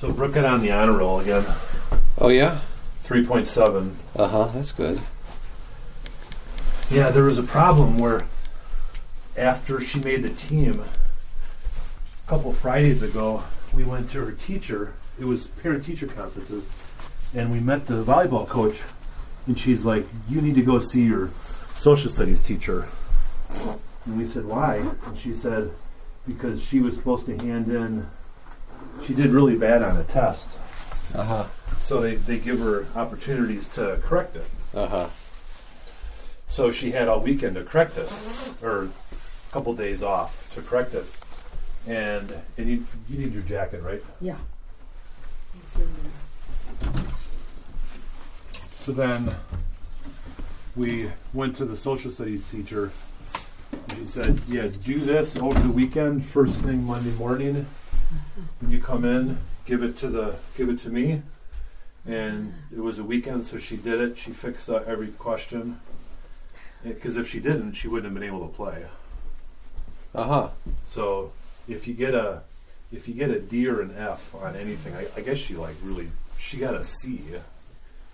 So Brooke got on the honor roll again. Oh yeah. Three point seven. Uh huh. That's good. Yeah, there was a problem where after she made the team, a couple Fridays ago, we went to her teacher. It was parent teacher conferences, and we met the volleyball coach, and she's like, "You need to go see your social studies teacher." And we said, "Why?" And she said, "Because she was supposed to hand in. She did really bad on a test, Uh huh. so they they give her opportunities to correct it." Uh huh. So she had all weekend to correct it, or a couple days off to correct it. And and you you need your jacket, right? Yeah. It's in there. So then we went to the social studies teacher. And She said, "Yeah, do this over the weekend. First thing Monday morning, when you come in, give it to the give it to me." And it was a weekend, so she did it. She fixed uh, every question. Because if she didn't, she wouldn't have been able to play. Uh huh. So if you get a if you get a D or an F on anything, I, I guess she like really she got a C,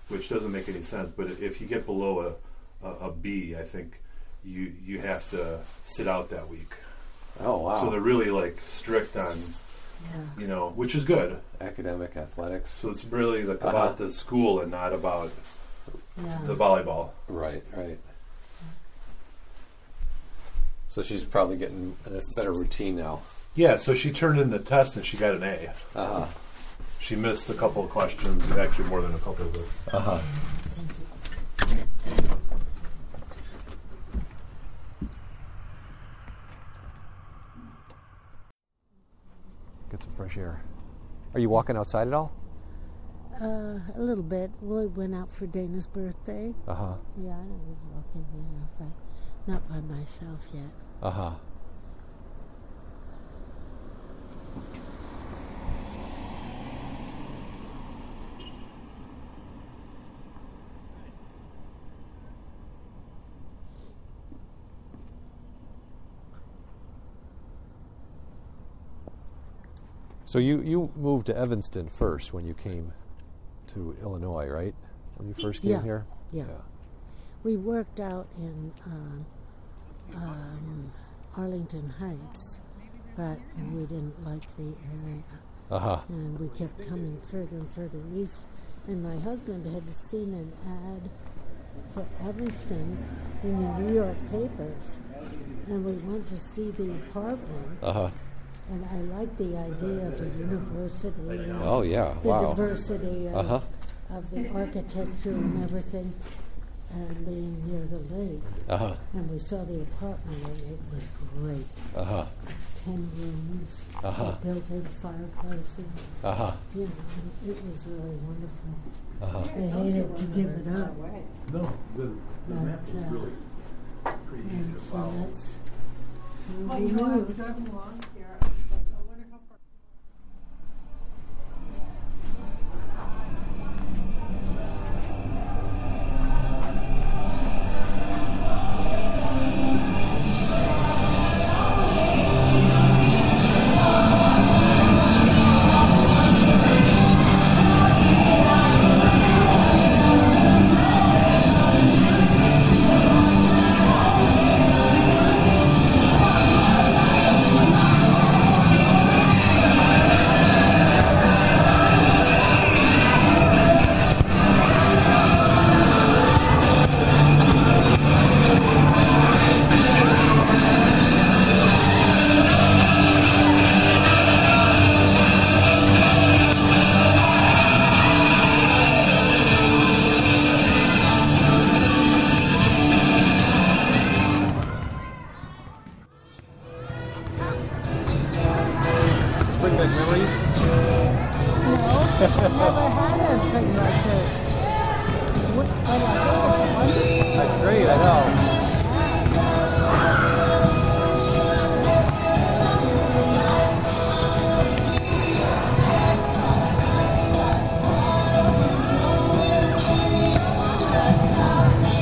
which doesn't make any sense. But if you get below a, a, a B, I think you you have to sit out that week. Oh wow. So they're really like strict on Yeah. you know, which is good. Academic athletics. So it's really like Uh-huh. about the school and not about Yeah. the volleyball. Right. Right. So she's probably getting a better routine now. Yeah. So she turned in the test and she got an A. Uh huh. She missed a couple of questions, actually more than a couple, but Uh huh. Get some fresh air. Are you walking outside at all? Uh, a little bit. We went out for Dana's birthday. Uh huh. Yeah, I was walking there, but not by myself yet. Uh huh. So you, you moved to Evanston first when you came to Illinois, right? When you first came Yeah. here? Yeah. yeah. We worked out in um, um, Arlington Heights, but we didn't like the area. Uh huh. and we kept coming further and further east. And my husband had seen an ad for Evanston in the New York papers, and we went to see the apartment. Uh huh. And I liked the idea of a university. and Oh, yeah. The Wow. diversity of, Uh-huh. of the architecture and everything, and being near the lake. Uh huh. And we saw the apartment, and it was great. Uh huh. Ten rooms, Uh-huh. built-in fireplaces. Uh huh. You know, it was really wonderful. Uh huh. I hated to give it up, no, the, the But, map is uh, really pretty easy and to so follow. that's Well, where you we know, I was moved. driving along Back memories. Never had anything like this. What, wonderful. That's great. I know.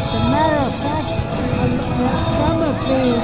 As a matter of fact, some of the, the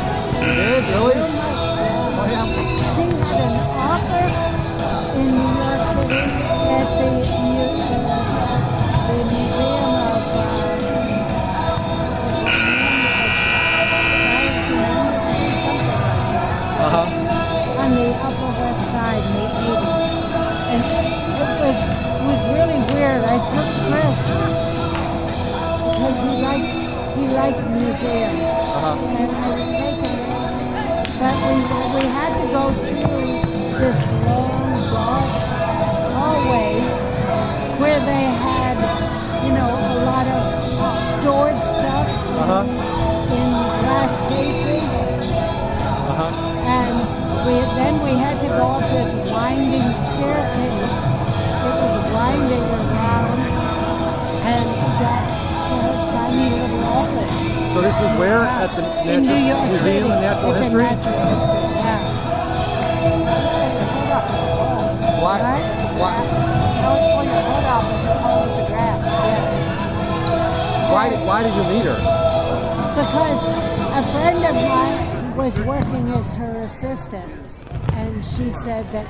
Did? Really? Oh yeah. She had an office in New York City at the, the Museum of uh, Science and Engineering, something like that, Uh-huh. on the Upper West Side in the 80s. And it was, it was really weird. I took Chris because he liked, he liked museums. And this was where? At the In Natural York Museum of Natural At the History? Natural History, yeah. Why? Right? Why? Now it's for your hood off if the grass. Yeah. Why? Why did you meet her? Because a friend of mine was working as her assistant, and she said that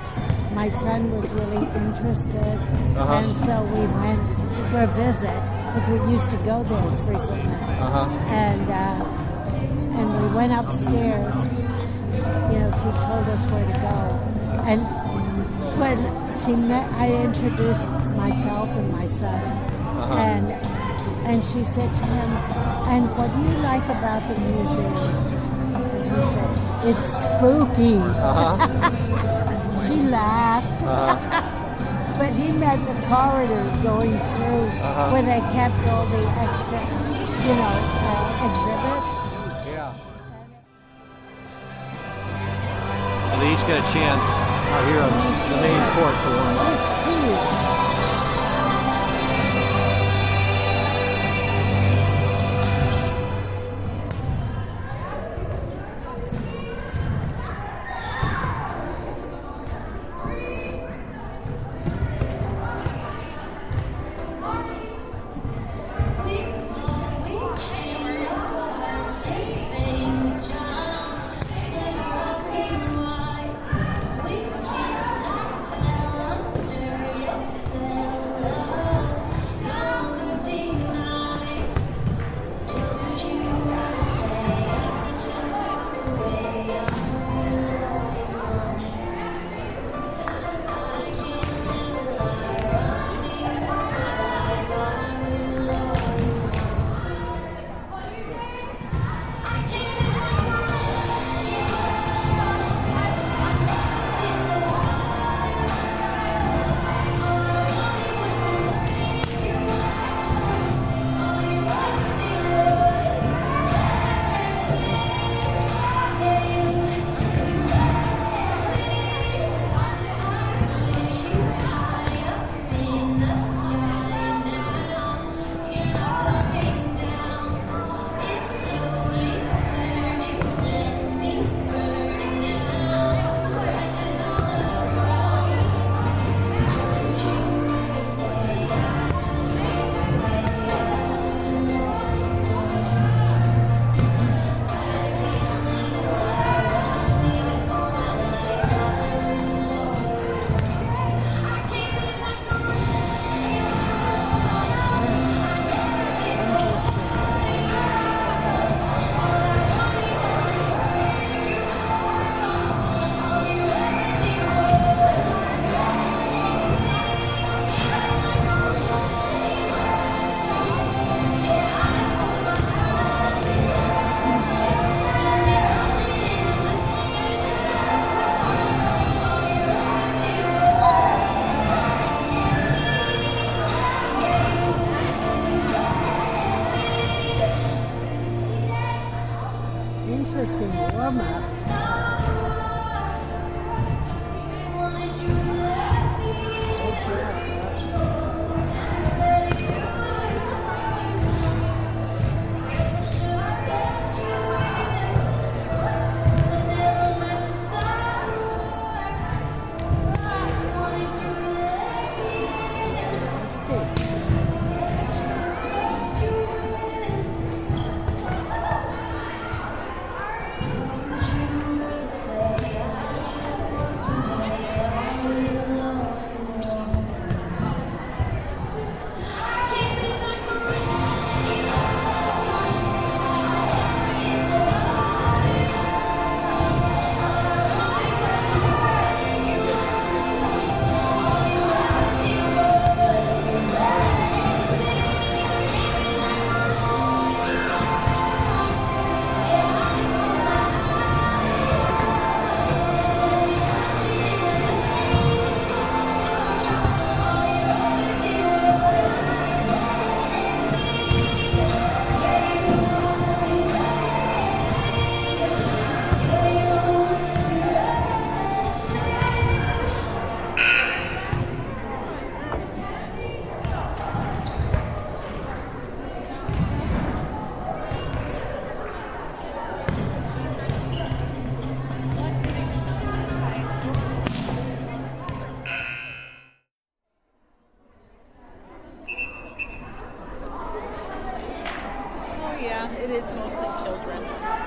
my son was really interested, Uh-huh. and so we went for a visit because we used to go there frequently. Uh-huh. And uh, and we went upstairs. You know, she told us where to go, and when she met, I introduced myself and my son, and and she said to him, "And what do you like about the museum?" And he said, "It's spooky." she laughed. But he meant the corridors going through where they kept all the extra, you know, uh, exhibits. Yeah. They each get a chance Out here on the main court to warm up. is mostly children.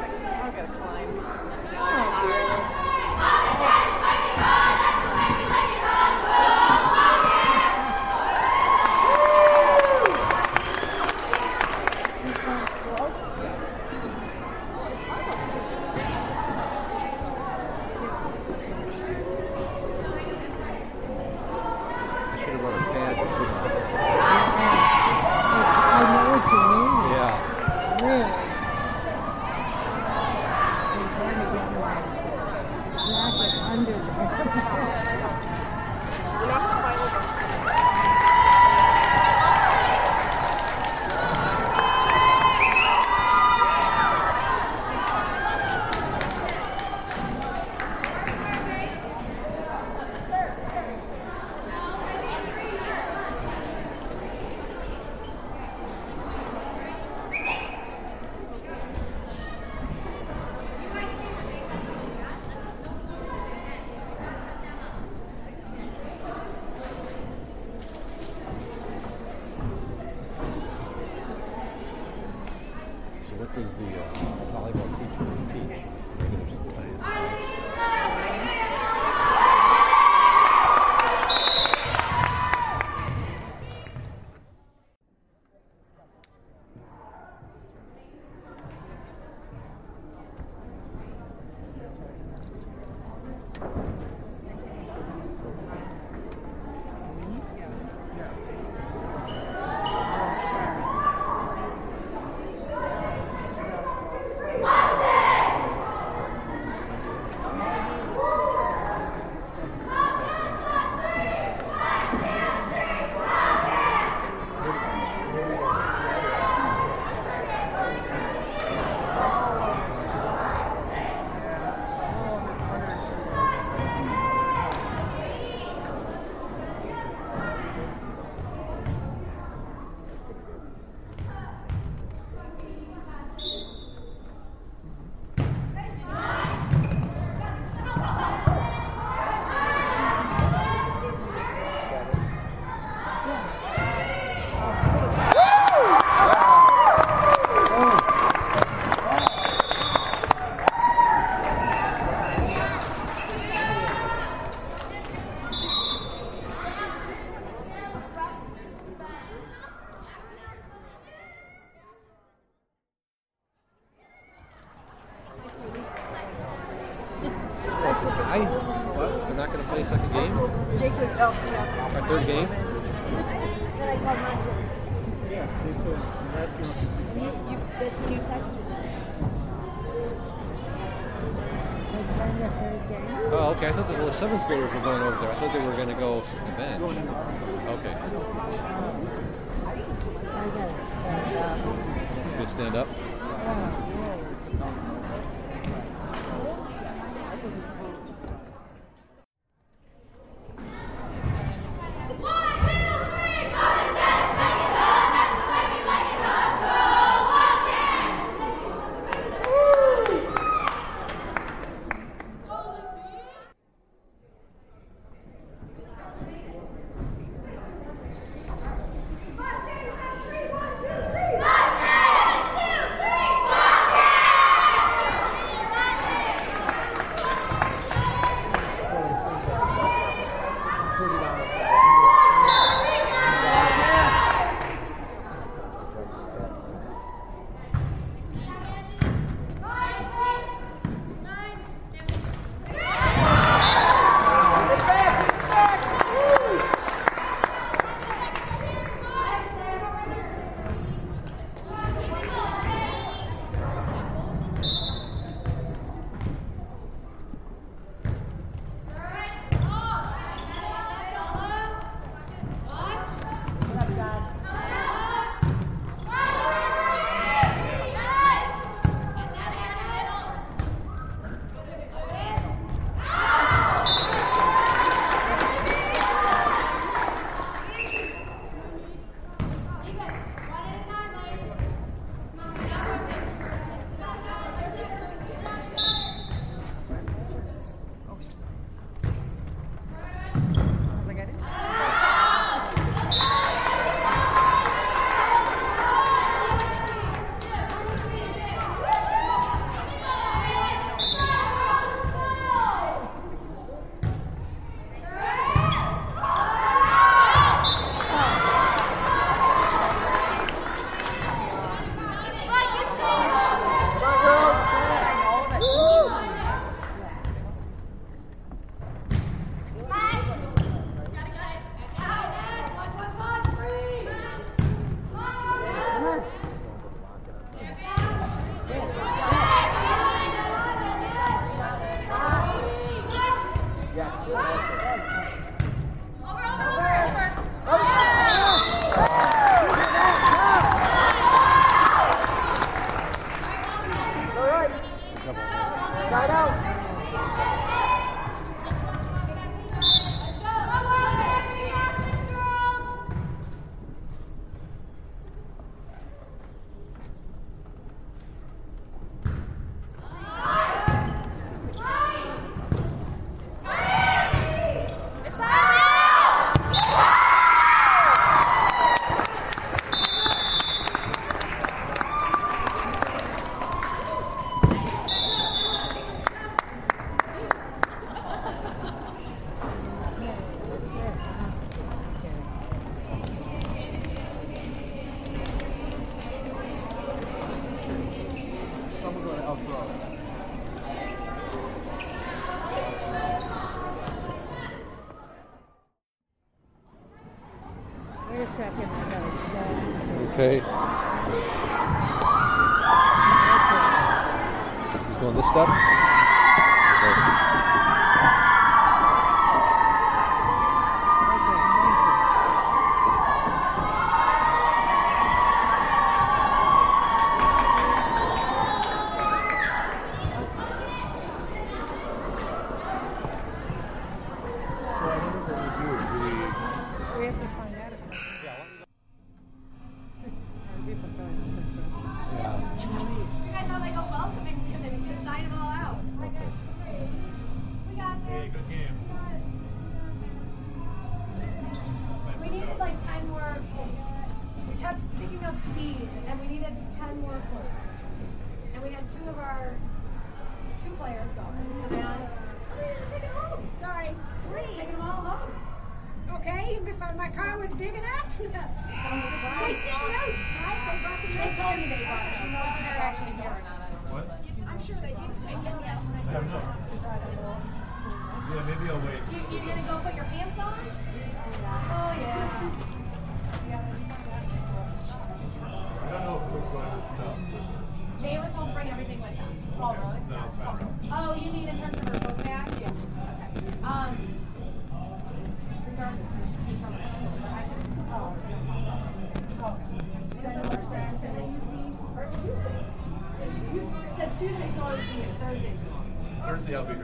Going to go event. Okay. I gotta uh, stand up. You stand up. With them. Oh, you mean in terms of her book bag? Yeah. Okay. Um. Regardless, be from school, but I can. Oh. Send them or send send it Tuesday. It said Tuesday, so I'll be here. Thursday. Thursday I'll be here.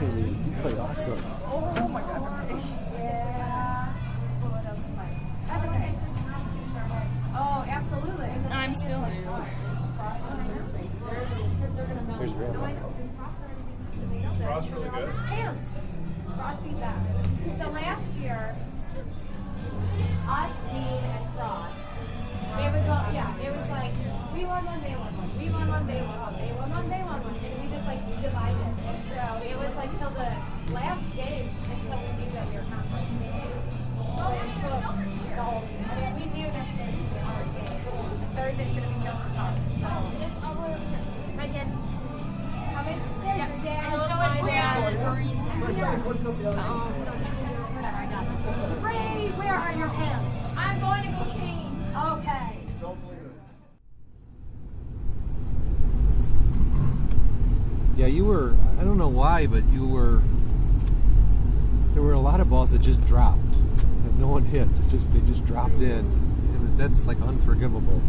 You play awesome. Oh my god. Yeah, you were. I don't know why, but you were. There were a lot of balls that just dropped, that no one hit. It just they just dropped in. It was, that's like unforgivable.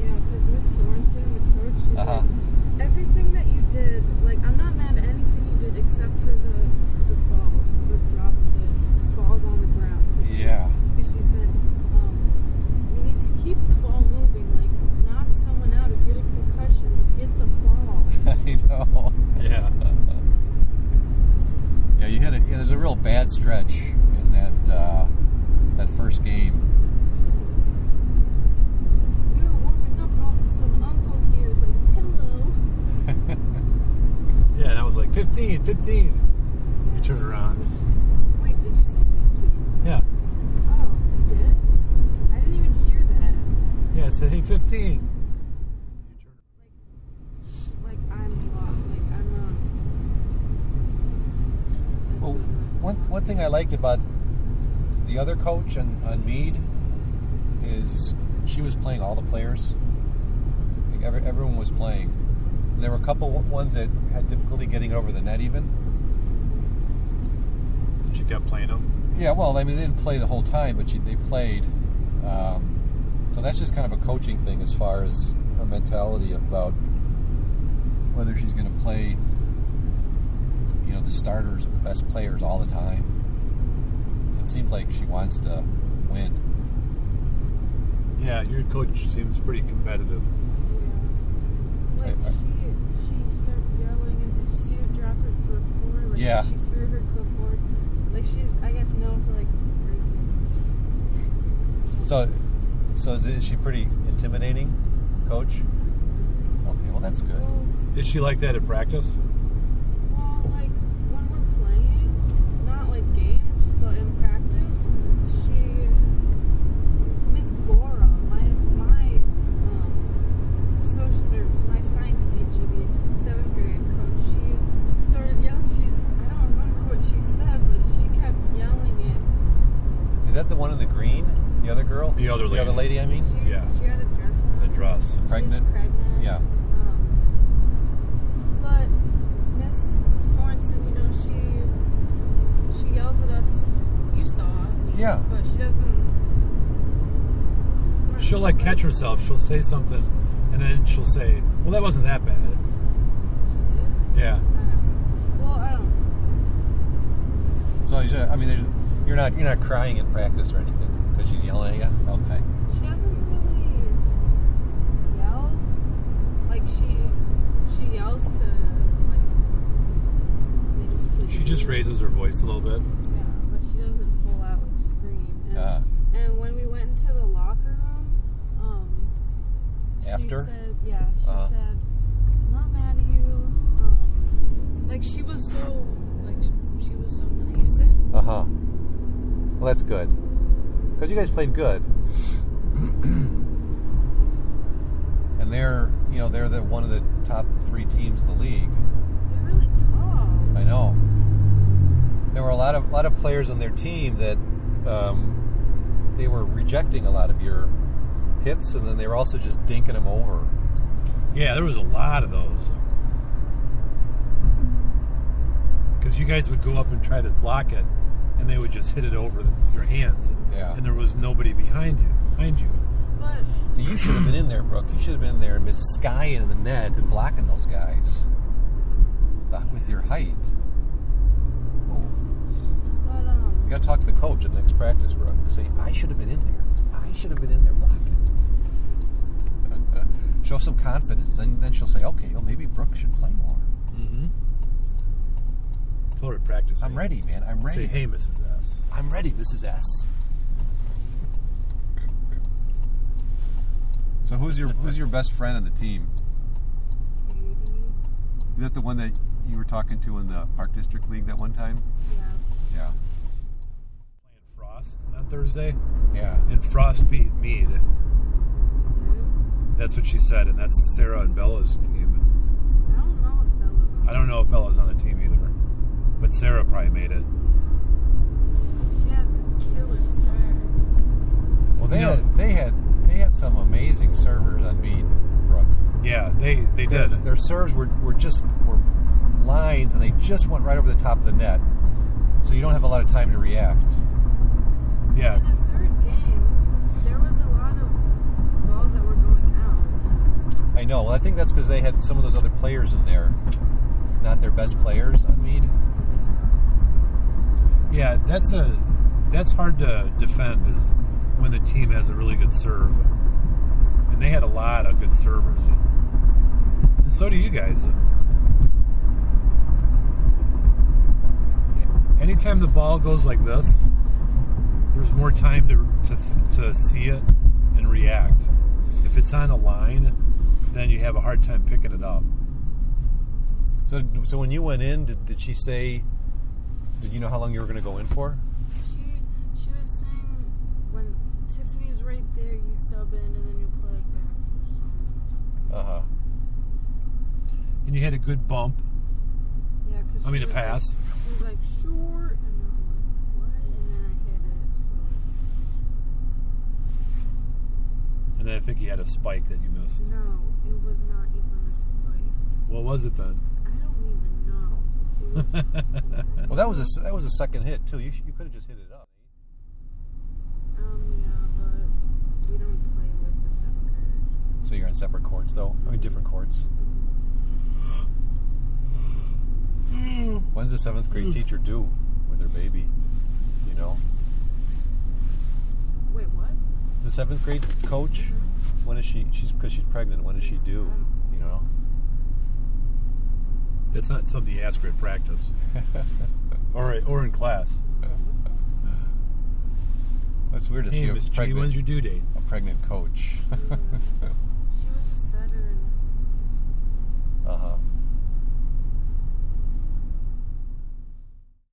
Yeah, because Miss Sorensen, the coach, Uh-huh. like, everything that you did, like, I'm not mad at anything you did except for the, the ball, the drop, the balls on the ground. Yeah. Because she said, um, we need to keep the ball moving, like, knock someone out or get a concussion, get the ball. I know. Yeah. Yeah, you hit it. Yeah, there's a real bad stretch in that uh, that first game. We were warming up and all of a sudden Uncle here like, hello. Yeah, and I was like 15, 15. You turn around. Wait, did you say 15? Yeah. Oh, you did? I didn't even hear that. Yeah, I said, hey, 15. Like I'm lost. Like I'm not. Well, one one thing I liked about the other coach on, on Mead is she was playing all the players. Like every, everyone was playing. And there were a couple ones that had difficulty getting over the net even. She kept playing them. Yeah, well, I mean, they didn't play the whole time, but she, they played. Um, so that's just kind of a coaching thing as far as her mentality about whether she's going to play, you know, the starters, or the best players all the time. It seems like she wants to win. Yeah, your coach seems pretty competitive. Like I- I- she she starts yelling, and did you see her drop her clipboard? Like Yeah. She threw her clipboard. Like she's, I guess, known for like. So, so is, it, is she pretty intimidating, coach? Okay, well that's good. Well, Is she like that at practice? well, like when we're playing, not like games, but in practice, she. Miss Bora, my my um, social or my science teacher, the seventh grade coach, she started yelling. She's I don't remember what she said, but she kept yelling it. Is that the one in the green? The other girl? The other The other lady. lady, I mean? She, Yeah. she had a dress on. The dress. Pregnant? She's pregnant. Yeah. Um, but Miss Sorensen, you know, she she yells at us. You saw. me, Yeah. But she doesn't. She'll like catch herself. She'll say something, and then she'll say, "Well, that wasn't that bad." She did. Yeah. I don't know. Well, I don't. So you I mean, there's, you're not you're not crying in practice or anything because she's yelling at you. Okay. She doesn't really yell. Like she she yells to like She She just raises her voice a little bit. Yeah, but she doesn't full out like scream. And, when we went into the locker room, um, After? she said, yeah, she Uh-huh. said, "I'm not mad at you." Um, like she was so, like she was so nice. Uh huh. Well, that's good. Because you guys played good. and they're, you know, they're the one of the top three teams in the league. They're really tall. I know. There were a lot of lot of players on their team that um, they were rejecting a lot of your hits, and then they were also just dinking them over. Yeah, there was a lot of those. Because you guys would go up and try to block it, and they would just hit it over your hands. Yeah. And there was nobody behind you. Behind you. But So you should have been in there, Brooke. You should have been there mid sky in the net and blocking those guys. Not with your height. but um, You got to talk to the coach at the next practice, Brooke. Say, I should have been in there. I should have been in there blocking. Show some confidence. Then, then she'll say, okay, well, maybe Brooke should play more. Mm-hmm. Told her to practice. I'm ready, man. I'm ready. Say, hey, Mrs. S. I'm ready, Mrs. S. So who's your who's your best friend on the team? Katie, Is that the one that you were talking to in the Park District League that one time? yeah, Yeah. Playing Frost on Thursday, Yeah. and Frost beat Mead. yeah. Mm-hmm. That's what she said, and that's Sarah and Bella's team. I don't know if Bella's on. I don't know if Bella's on the team either, but Sarah probably made it. She has the killer serve. Well, they No. had they had they had some amazing servers on Mead, Brooke. Yeah, they they Their, did. their serves were, were just were lines, and they just went right over the top of the net. So you don't have a lot of time to react. Yeah, In the third game, there was a lot of balls that were going out. I know. Well, I think that's because they had some of those other players in there, not their best players on Mead. yeah. That's a that's hard to defend is when the team has a really good serve, and they had a lot of good servers, and so do you guys. Anytime the ball goes like this, there's more time to to, to see it and react. If it's on a line, then you have a hard time picking it up. So, so when you went in, did, did she say? Did you know how long you were going to go in for? She she was saying when Tiffany's right there, you sub in and then you play it back for some. Uh huh. And you had a good bump. Yeah, because I mean, a pass. She was like short, and then I'm like, what? And then I hit it. And then I think you had a spike that you missed. No, it was not even a spike. What was it then? I don't even know. Was, Well, that was a that was a second hit too. You you could have just hit it up. um, yeah, but we don't play with the seven graders. So you're on separate courts though. I mean, different courts. When's the seventh grade teacher due with her baby? You know, Wait, what? The seventh grade coach. When is she? She's because she's pregnant. When is she due? You know. That's not something you ask her at practice or or in class. That's weird to Hey, see a Miss G, pregnant, when's your due date? a pregnant coach. She was a setter in uh huh.